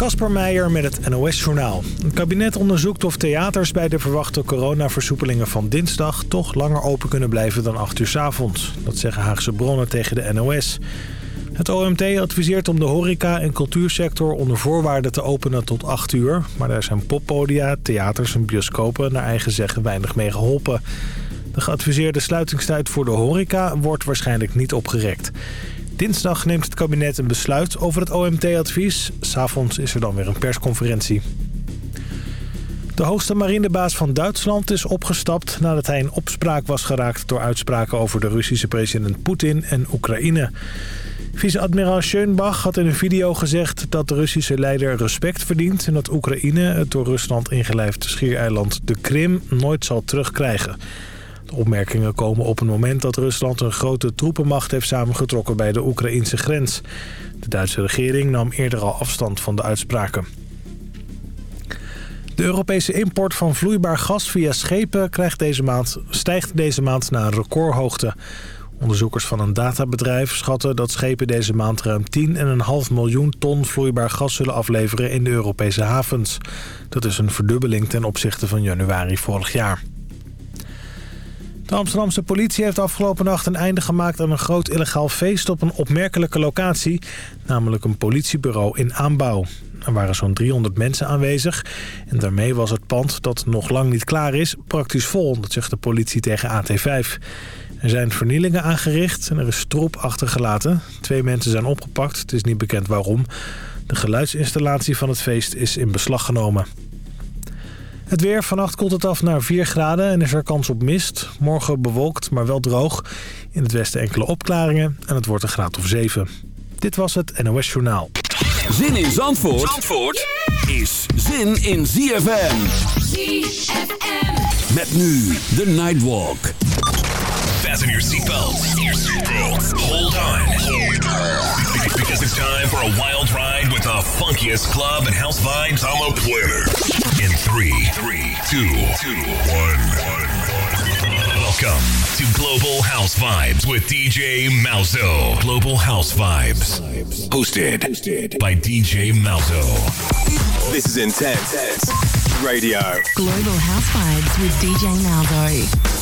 Kasper Meijer met het NOS-journaal. Het kabinet onderzoekt of theaters bij de verwachte coronaversoepelingen van dinsdag... toch langer open kunnen blijven dan 8 uur s avonds. Dat zeggen Haagse bronnen tegen de NOS. Het OMT adviseert om de horeca- en cultuursector onder voorwaarden te openen tot 8 uur. Maar daar zijn poppodia, theaters en bioscopen naar eigen zeggen weinig mee geholpen. De geadviseerde sluitingstijd voor de horeca wordt waarschijnlijk niet opgerekt. Dinsdag neemt het kabinet een besluit over het OMT-advies. S'avonds is er dan weer een persconferentie. De hoogste marinebaas van Duitsland is opgestapt nadat hij in opspraak was geraakt door uitspraken over de Russische president Poetin en Oekraïne. Vice-admiraal Schönbach had in een video gezegd dat de Russische leider respect verdient... en dat Oekraïne het door Rusland ingelijfde schiereiland de Krim nooit zal terugkrijgen. Opmerkingen komen op een moment dat Rusland een grote troepenmacht heeft samengetrokken bij de Oekraïnse grens. De Duitse regering nam eerder al afstand van de uitspraken. De Europese import van vloeibaar gas via schepen krijgt deze maand, stijgt deze maand naar een recordhoogte. Onderzoekers van een databedrijf schatten dat schepen deze maand ruim 10,5 miljoen ton vloeibaar gas zullen afleveren in de Europese havens. Dat is een verdubbeling ten opzichte van januari vorig jaar. De Amsterdamse politie heeft afgelopen nacht een einde gemaakt aan een groot illegaal feest op een opmerkelijke locatie, namelijk een politiebureau in aanbouw. Er waren zo'n 300 mensen aanwezig en daarmee was het pand dat nog lang niet klaar is praktisch vol, dat zegt de politie tegen AT5. Er zijn vernielingen aangericht en er is troep achtergelaten. Twee mensen zijn opgepakt, het is niet bekend waarom. De geluidsinstallatie van het feest is in beslag genomen. Het weer. Vannacht koelt het af naar 4 graden en is er kans op mist. Morgen bewolkt, maar wel droog. In het westen enkele opklaringen en het wordt een graad of 7. Dit was het NOS Journaal. Zin in Zandvoort, Zandvoort is zin in ZFM. ZFM. Met nu de Nightwalk. Fasten your seatbelts. Hold on. Because it's time for a wild ride with the funkiest club and house vibes on the planet. In three, three, two, two, one, one. Welcome to Global House Vibes with DJ Malzo. Global House Vibes. Hosted by DJ Malzo. This is Intense Radio. Global House Vibes with DJ Malzo.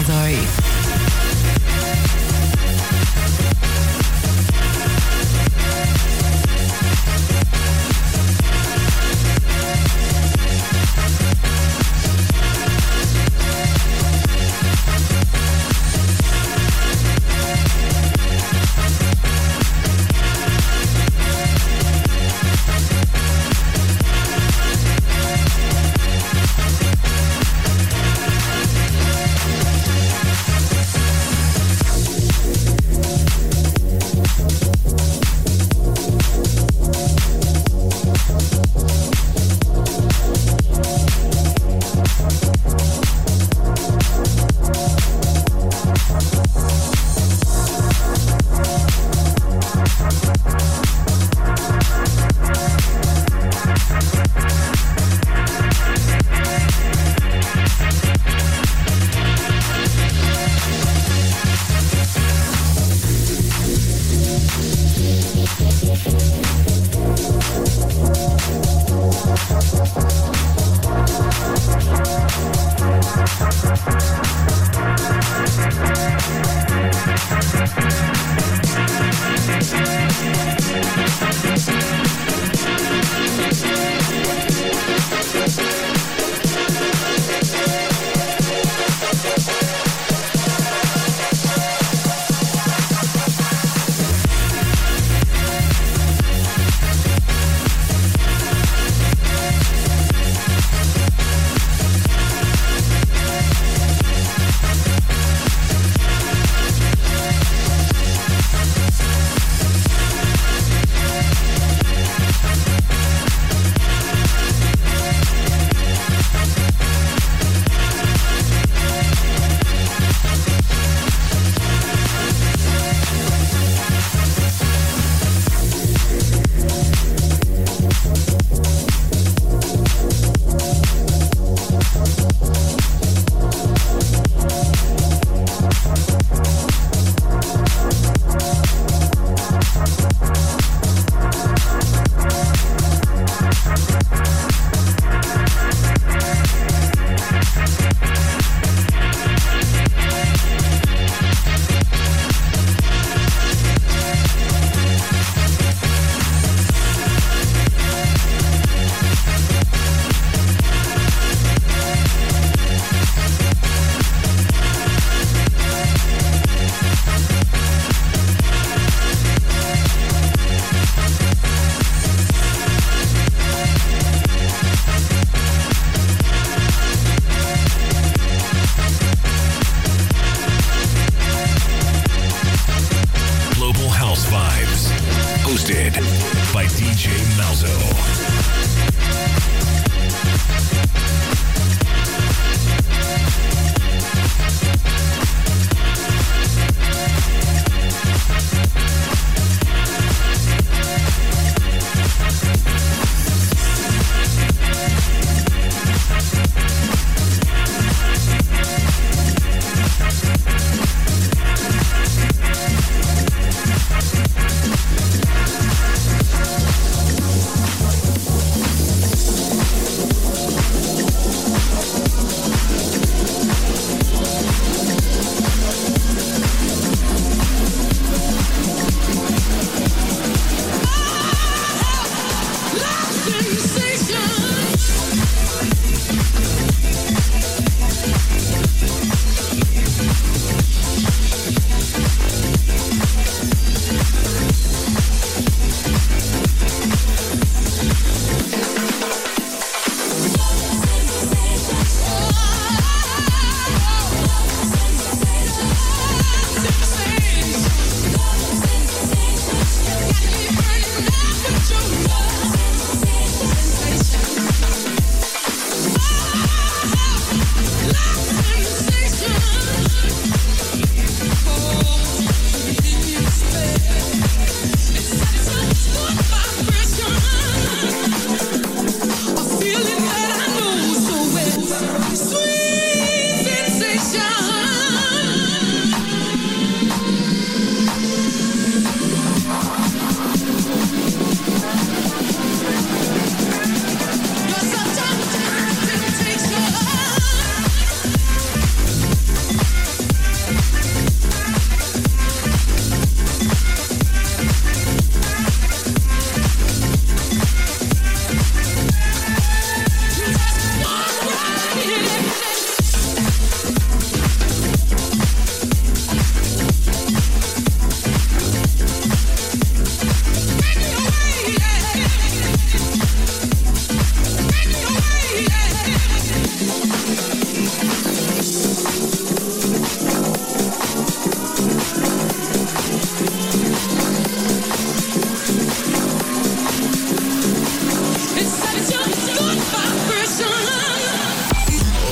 Aldoy.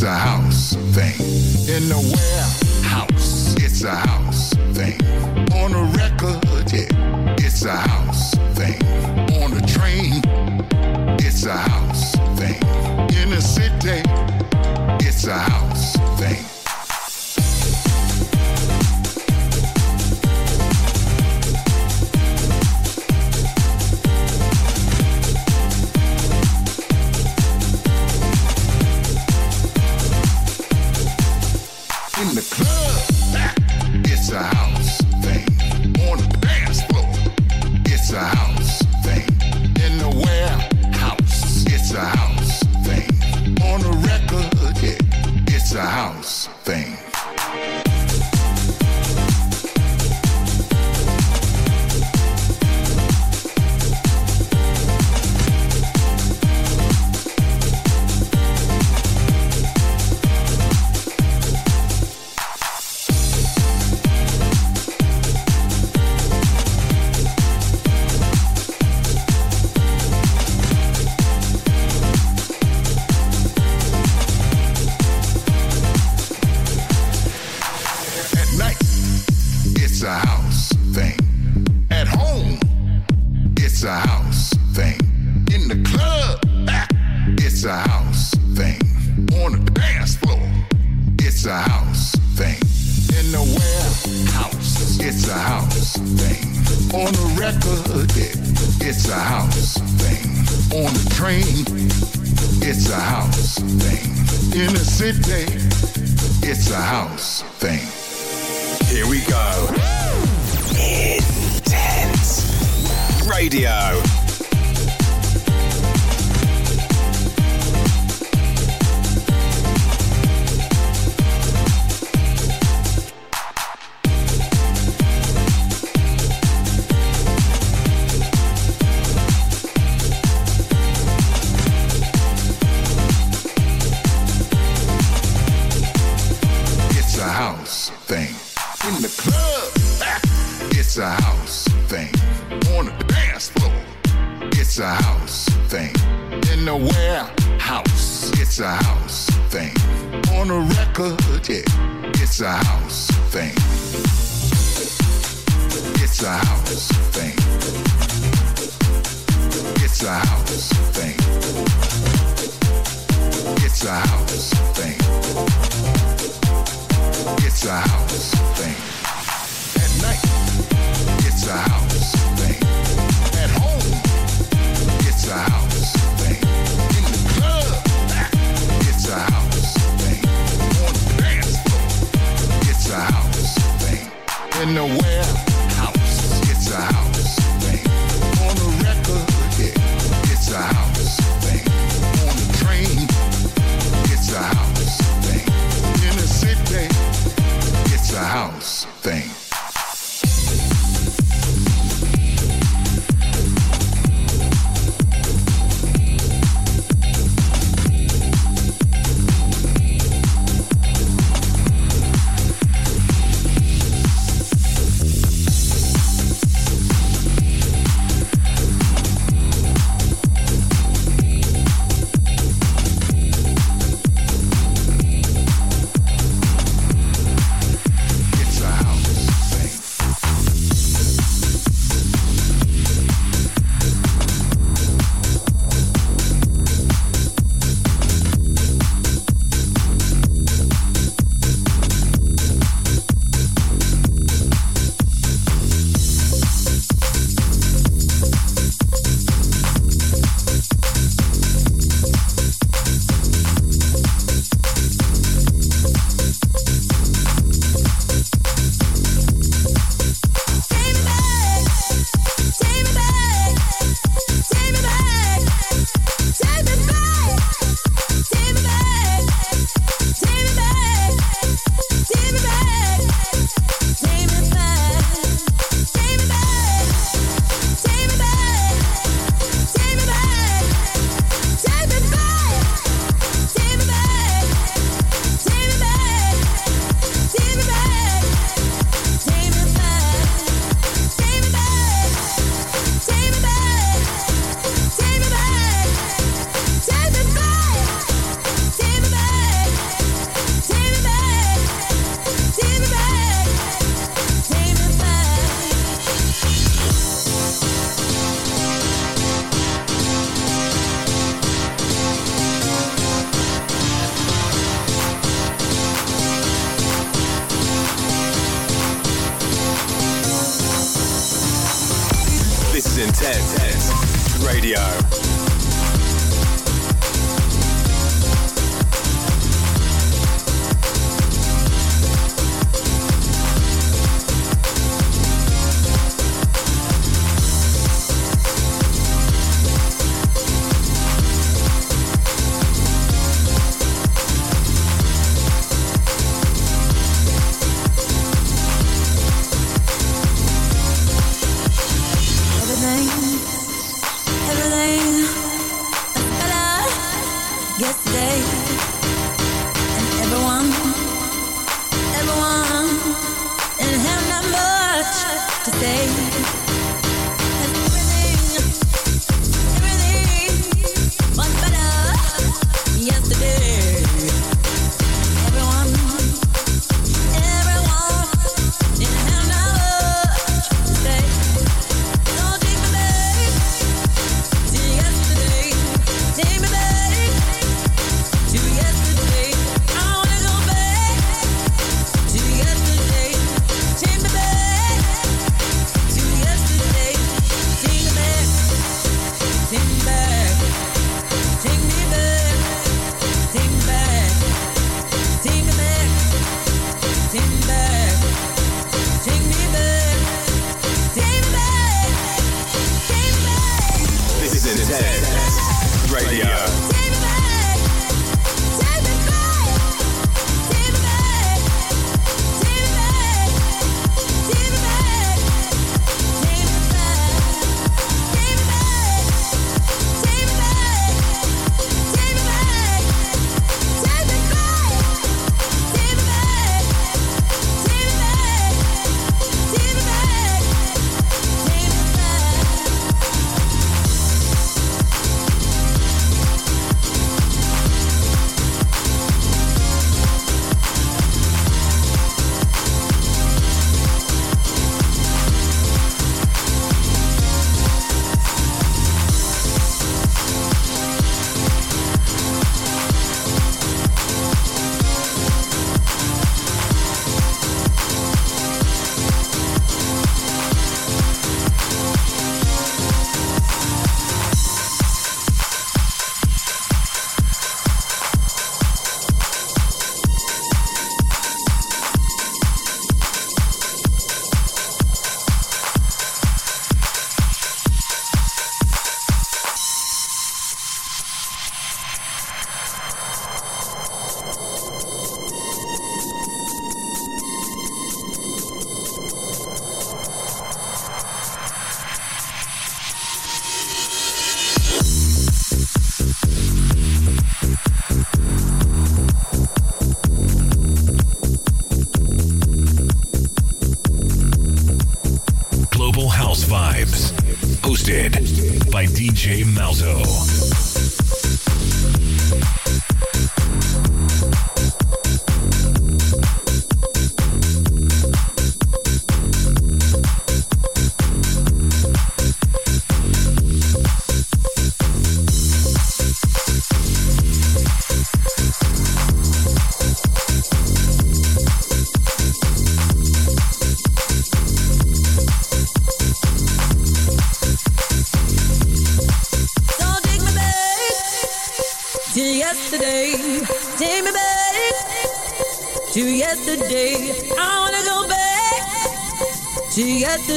Pizza House.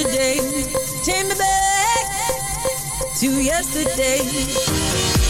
today. Take me back to yesterday.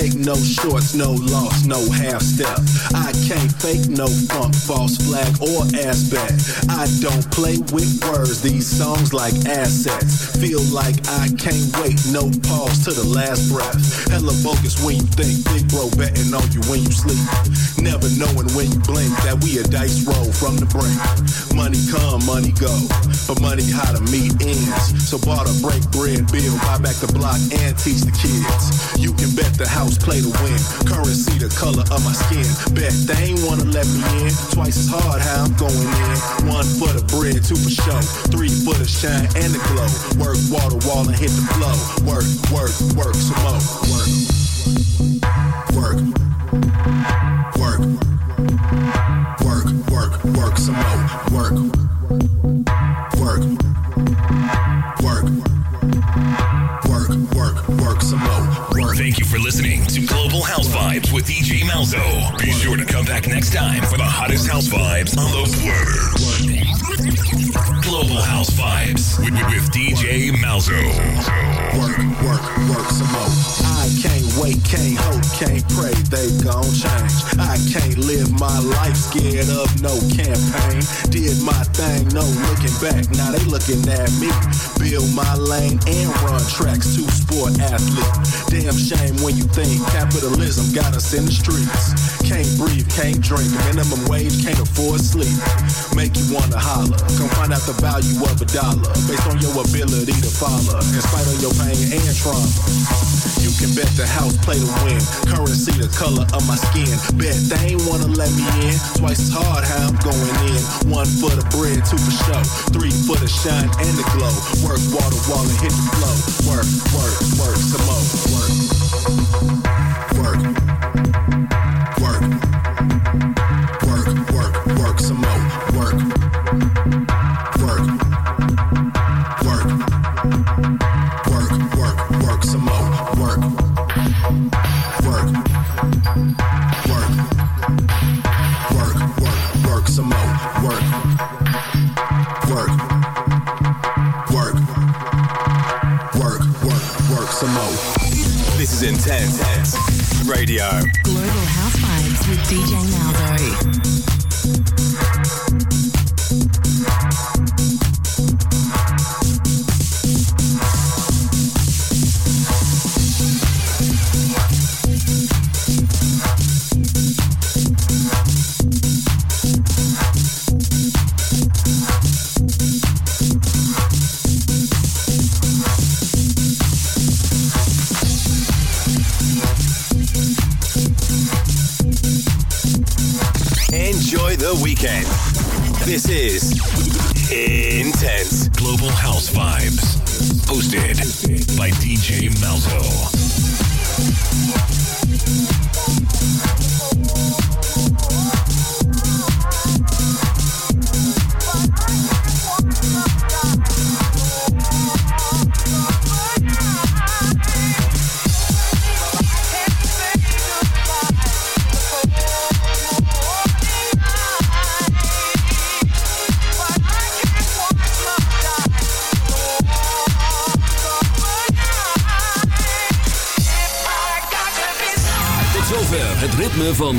Take no shorts, no loss, no half step. I can't fake no funk, false flag, or ass back. I don't play with words, these songs like assets. Feel like I can't wait, no pause to the last breath. Hella bogus when you think, big bro betting on you when you sleep. Never knowing when you blink that we a dice roll from the brink. Money come, money go, but money how to meet ends. So barter, break bread, bill, buy back the block and teach the kids. You can bet the house play to win. Currency the color of my skin. Bet they ain't wanna let me in. Twice as hard how I'm going in. One for the bread, two for show. Three for the shine and the glow. Work to wall and hit the flow. Work, work, work some more. Work. With Be sure to come back next time for the hottest house vibes on the planet. Global House Vibes with, with DJ Malzo. work, work, work some more. Can't wait, can't hope, can't pray, they gon' change. I can't live my life scared of no campaign. Did my thing, no looking back, now they looking at me. Build my lane and run tracks, two sport athlete. Damn shame when you think capitalism got us in the streets. Can't breathe, can't drink, minimum wage, can't afford sleep. Make you wanna holler, come find out the value of a dollar based on your ability to follow, in spite of your pain and trauma. You can bet the house play to win. Currency the color of my skin. Bet they ain't wanna let me in. Twice as hard how I'm going in. One for the bread, two for show. Three for the shine and the glow. Work to wall and hit the flow. Work, work, work some more. Work. Work.